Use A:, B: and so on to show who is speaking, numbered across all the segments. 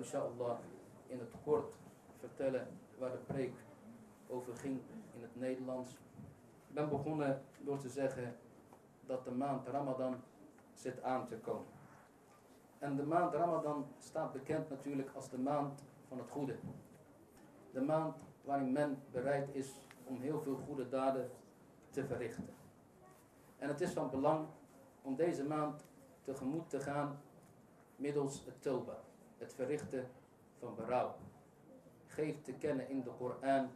A: inshallah in het kort vertellen waar de preek over ging in het Nederlands. Ik ben begonnen door te zeggen dat de maand Ramadan zit aan te komen. En de maand Ramadan staat bekend natuurlijk als de maand van het goede. De maand waarin men bereid is om heel veel goede daden te verrichten. En het is van belang om deze maand tegemoet te gaan middels het toba, het verrichten van berouw. Geeft te kennen in de Koran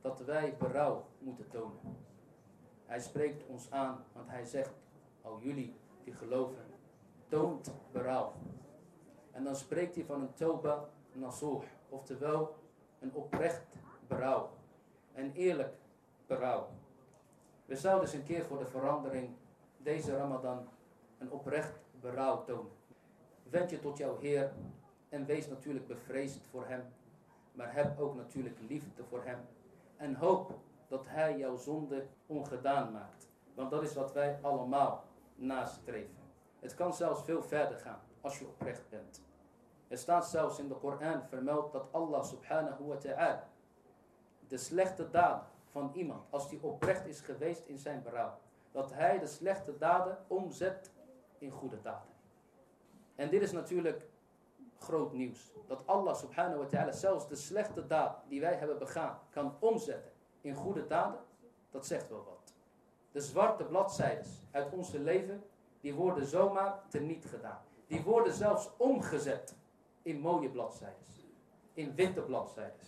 A: dat wij berouw moeten tonen. Hij spreekt ons aan, want hij zegt, al jullie die geloven, toont berouw. En dan spreekt hij van een toba nasuh, oftewel een oprecht berouw. Een eerlijk berouw. We zouden eens een keer voor de verandering deze Ramadan een oprecht berouw tonen. Wend je tot jouw Heer en wees natuurlijk bevreesd voor Hem. Maar heb ook natuurlijk liefde voor Hem. En hoop dat Hij jouw zonde ongedaan maakt. Want dat is wat wij allemaal nastreven. Het kan zelfs veel verder gaan als je oprecht bent. Er staat zelfs in de Koran vermeld dat Allah subhanahu wa ta'ala de slechte daden van iemand, als die oprecht is geweest in zijn berouw, dat hij de slechte daden omzet in goede daden. En dit is natuurlijk groot nieuws. Dat Allah subhanahu wa ta'ala zelfs de slechte daad die wij hebben begaan kan omzetten in goede daden. Dat zegt wel wat. De zwarte bladzijden uit onze leven, die worden zomaar teniet gedaan. Die worden zelfs omgezet in mooie bladzijden. In witte bladzijden.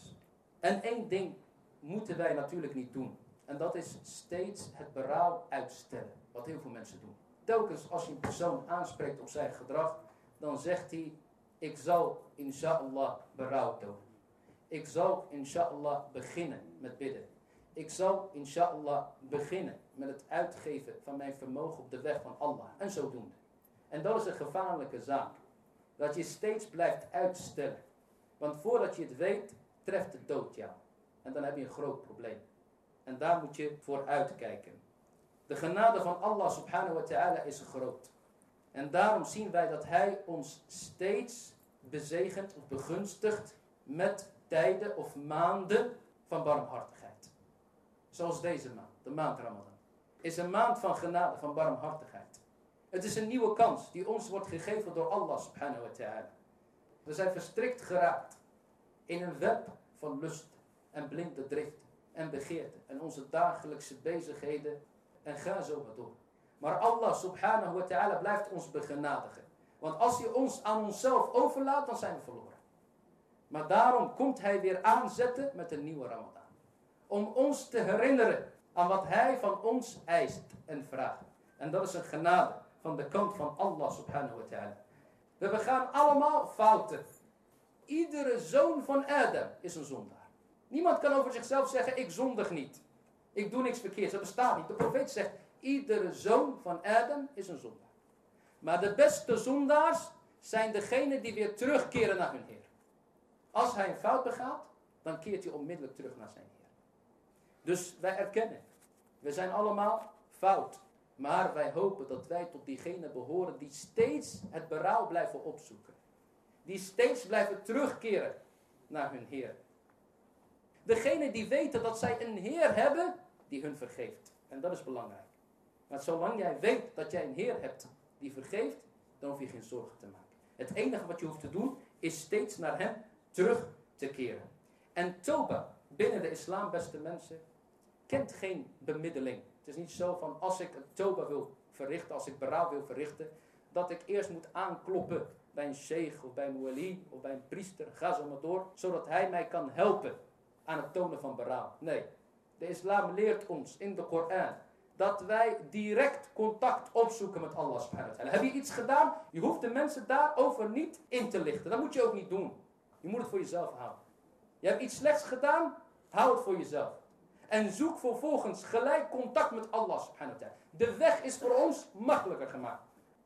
A: En één ding moeten wij natuurlijk niet doen. En dat is steeds het berouw uitstellen. Wat heel veel mensen doen. Telkens als je een persoon aanspreekt op zijn gedrag, dan zegt hij, ik zal inshallah berouw tonen. Ik zal inshallah beginnen met bidden. Ik zal inshallah beginnen met het uitgeven van mijn vermogen op de weg van Allah. En zodoende. En dat is een gevaarlijke zaak. Dat je steeds blijft uitstellen. Want voordat je het weet, treft de dood jou. En dan heb je een groot probleem. En daar moet je voor uitkijken. De genade van Allah subhanahu wa ta'ala is groot. En daarom zien wij dat hij ons steeds bezegent of begunstigt met tijden of maanden van barmhartigheid. Zoals deze maand, de maand Ramadan. Is een maand van genade, van barmhartigheid. Het is een nieuwe kans die ons wordt gegeven door Allah subhanahu wa ta'ala. We zijn verstrikt geraakt in een web van lust en blinde driften en begeerten en onze dagelijkse bezigheden en ga zo maar door. Maar Allah subhanahu wa ta'ala blijft ons begenadigen. Want als hij ons aan onszelf overlaat, dan zijn we verloren. Maar daarom komt hij weer aanzetten met een nieuwe Ramadan. Om ons te herinneren aan wat hij van ons eist en vraagt. En dat is een genade van de kant van Allah subhanahu wa ta'ala. We begaan allemaal fouten. Iedere zoon van Adam is een zondaar. Niemand kan over zichzelf zeggen, ik zondig niet. Ik doe niks verkeerds. Dat bestaat niet. De profeet zegt, iedere zoon van Adam is een zondaar. Maar de beste zondaars zijn degenen die weer terugkeren naar hun Heer. Als hij een fout begaat, dan keert hij onmiddellijk terug naar zijn Heer. Dus wij erkennen, we zijn allemaal fout. Maar wij hopen dat wij tot diegenen behoren die steeds het berouw blijven opzoeken. Die steeds blijven terugkeren naar hun Heer. Degene die weten dat zij een Heer hebben die hun vergeeft. En dat is belangrijk. Maar zolang jij weet dat jij een Heer hebt die vergeeft, dan hoef je geen zorgen te maken. Het enige wat je hoeft te doen, is steeds naar Hem terug te keren. En Toba, binnen de islam, beste mensen, kent geen bemiddeling. Het is niet zo van, als ik een Toba wil verrichten, als ik berouw wil verrichten, dat ik eerst moet aankloppen bij een sheikh of bij een wali of bij een priester, ga zo maar door, zodat hij mij kan helpen aan het tonen van berouw. Nee, de islam leert ons in de Koran dat wij direct contact opzoeken met Allah subhanahu wa ta'ala. Heb je iets gedaan? Je hoeft de mensen daarover niet in te lichten. Dat moet je ook niet doen. Je moet het voor jezelf houden. Je hebt iets slechts gedaan, hou het voor jezelf. En zoek vervolgens gelijk contact met Allah subhanahu wa ta'ala. De weg is voor ons makkelijker gemaakt.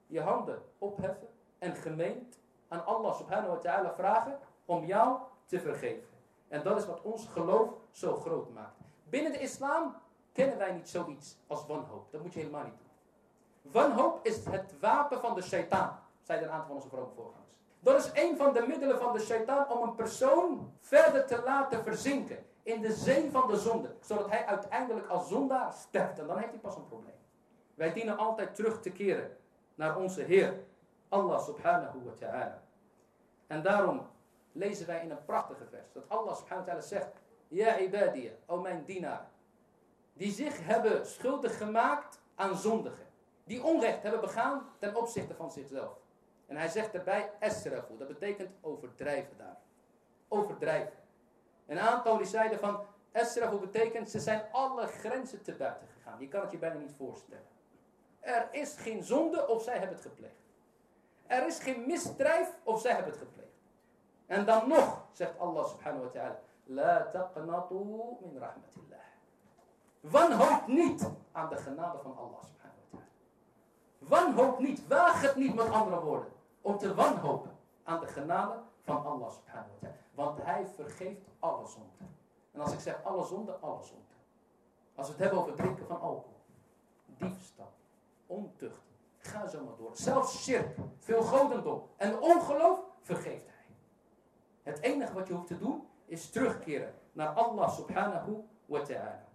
A: Je handen opheffen en gemeend aan Allah subhanahu wa ta'ala vragen om jou te vergeven. En dat is wat ons geloof zo groot maakt. Binnen de islam kennen wij niet zoiets als wanhoop. Dat moet je helemaal niet doen. Wanhoop is het wapen van de shaitaan, zeiden een aantal van onze vrome voorgangers. Dat is een van de middelen van de shaitaan om een persoon verder te laten verzinken in de zee van de zonde. Zodat hij uiteindelijk als zondaar sterft. En dan heeft hij pas een probleem. Wij dienen altijd terug te keren naar onze Heer. Allah subhanahu wa ta'ala. En daarom lezen wij in een prachtige vers. Dat Allah subhanahu wa ta'ala zegt. Ja ibadiya, o mijn dienaar. Die zich hebben schuldig gemaakt aan zondigen. Die onrecht hebben begaan ten opzichte van zichzelf. En hij zegt erbij esrafu. Dat betekent overdrijven daar. Overdrijven. Een aantal die zeiden van esrafu betekent ze zijn alle grenzen te buiten gegaan. Je kan het je bijna niet voorstellen. Er is geen zonde of zij hebben het gepleegd. Er is geen misdrijf of zij hebben het gepleegd. En dan nog, zegt Allah subhanahu wa ta'ala, La taqnatu min rahmatillah. Wanhoop niet aan de genade van Allah subhanahu wa ta'ala. Wanhoop niet, waag het niet met andere woorden, om te wanhopen aan de genade van Allah subhanahu wa ta'ala. Want hij vergeeft alle zonden. En als ik zeg alle zonden, alle zonden. Als we het hebben over het drinken van alcohol, diefstal, ontucht, ga zo maar door. Zelfs shirk, veel godendom en ongeloof vergeeft hij. Het enige wat je hoeft te doen is terugkeren naar Allah subhanahu wa ta'ala.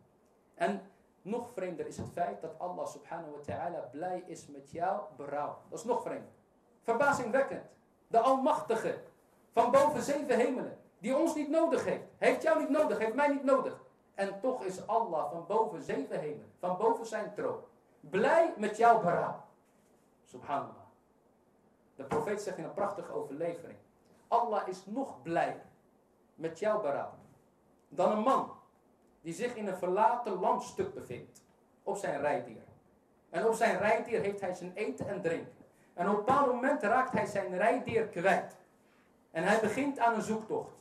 A: En nog vreemder is het feit dat Allah subhanahu wa ta'ala blij is met jouw berouw. Dat is nog vreemder. Verbazingwekkend. De Almachtige van boven zeven hemelen. Die ons niet nodig heeft. Heeft jou niet nodig, heeft mij niet nodig. En toch is Allah van boven zeven hemelen. Van boven zijn troon. Blij met jouw berouw. Subhanallah. De profeet zegt in een prachtige overlevering. Allah is nog blij met jouw berouw dan een man die zich in een verlaten landstuk bevindt op zijn rijdier. En op zijn rijdier heeft hij zijn eten en drinken. En op een bepaald moment raakt hij zijn rijdier kwijt. En hij begint aan een zoektocht.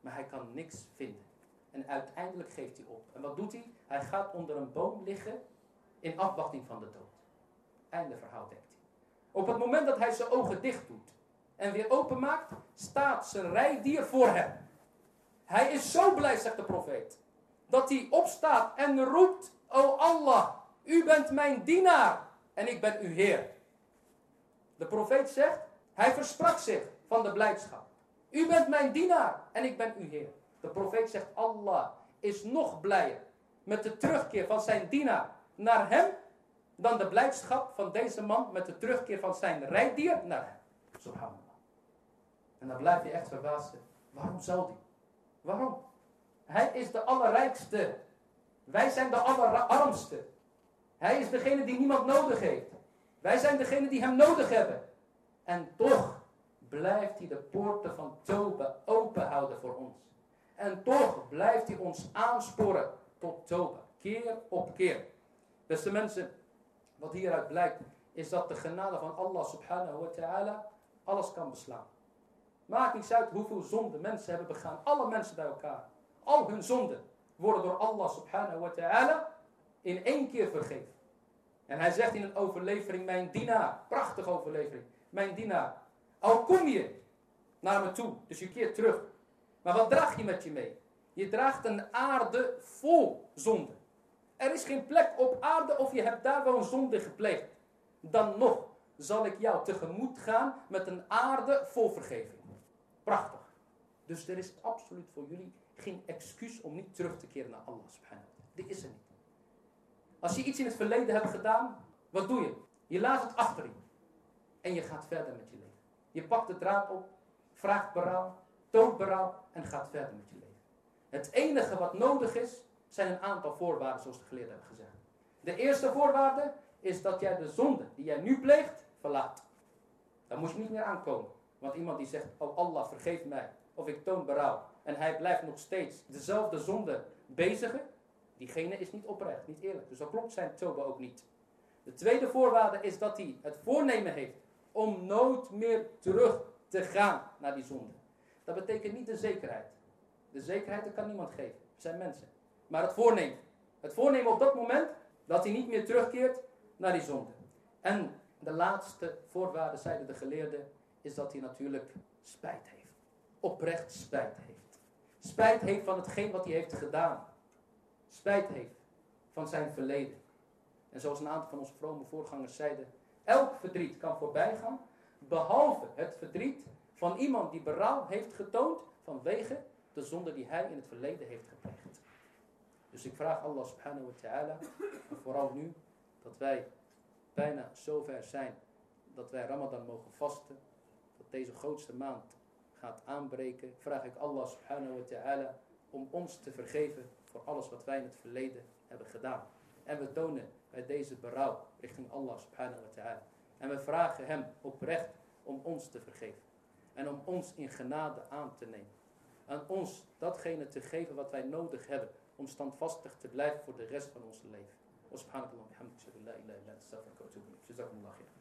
A: Maar hij kan niks vinden. En uiteindelijk geeft hij op. En wat doet hij? Hij gaat onder een boom liggen in afwachting van de dood. Einde verhaal denkt hij. Op het moment dat hij zijn ogen dicht doet en weer openmaakt, staat zijn rijdier voor hem. Hij is zo blij, zegt de profeet, dat hij opstaat en roept, O Allah, u bent mijn dienaar en ik ben uw Heer. De profeet zegt, hij versprak zich van de blijdschap. U bent mijn dienaar en ik ben uw Heer. De profeet zegt, Allah is nog blijer met de terugkeer van zijn dienaar naar hem, dan de blijdschap van deze man met de terugkeer van zijn rijdier naar hem. En dan blijf je echt verbaasd. Waarom zou die? Waarom? Hij is de allerrijkste. Wij zijn de allerarmste. Hij is degene die niemand nodig heeft. Wij zijn degene die hem nodig hebben. En toch blijft hij de poorten van Toba open houden voor ons. En toch blijft hij ons aansporen tot Toba. Keer op keer. Beste mensen, wat hieruit blijkt, is dat de genade van Allah subhanahu wa ta'ala alles kan beslaan. Maakt niet uit hoeveel zonden mensen hebben begaan. Alle mensen bij elkaar. Al hun zonden worden door Allah subhanahu wa ta'ala in één keer vergeven. En hij zegt in een overlevering, mijn dienaar, prachtige overlevering, mijn dienaar, al kom je naar me toe, dus je keert terug. Maar wat draag je met je mee? Je draagt een aarde vol zonde. Er is geen plek op aarde of je hebt daar wel een zonde gepleegd. Dan nog zal ik jou tegemoet gaan met een aarde vol vergeving. Prachtig. Dus er is absoluut voor jullie geen excuus om niet terug te keren naar Allah subhanahu is er niet. Als je iets in het verleden hebt gedaan, wat doe je? Je laat het achter je. En je gaat verder met je leven. Je pakt de draad op, vraagt berouw, toont berouw en gaat verder met je leven. Het enige wat nodig is, zijn een aantal voorwaarden zoals de geleerden hebben gezegd. De eerste voorwaarde is dat jij de zonde die jij nu pleegt, verlaat. Daar moet je niet meer aankomen. Want iemand die zegt, oh Allah vergeef mij, of ik toon berouw, en hij blijft nog steeds dezelfde zonde bezigen, diegene is niet oprecht, niet eerlijk. Dus dat klopt zijn toba ook niet. De tweede voorwaarde is dat hij het voornemen heeft om nooit meer terug te gaan naar die zonde. Dat betekent niet de zekerheid. De zekerheid kan niemand geven. We zijn mensen. Maar het voornemen. Het voornemen op dat moment dat hij niet meer terugkeert naar die zonde. En de laatste voorwaarde, zeiden de geleerden, is dat hij natuurlijk spijt heeft. Oprecht spijt heeft. Spijt heeft van hetgeen wat hij heeft gedaan. Spijt heeft van zijn verleden. En zoals een aantal van onze vrome voorgangers zeiden, elk verdriet kan voorbij gaan, behalve het verdriet van iemand die berouw heeft getoond vanwege de zonde die hij in het verleden heeft gepleegd. Dus ik vraag Allah subhanahu wa ta'ala, vooral nu, dat wij bijna zover zijn dat wij Ramadan mogen vasten, dat deze grootste maand gaat aanbreken, vraag ik Allah subhanahu wa ta'ala om ons te vergeven voor alles wat wij in het verleden hebben gedaan. En we tonen bij deze berouw richting Allah subhanahu wa ta'ala. En we vragen hem oprecht om ons te vergeven. En om ons in genade aan te nemen. En ons datgene te geven wat wij nodig hebben om standvastig te blijven voor de rest van ons leven. Atubu ilaik. Jazakumullah khair.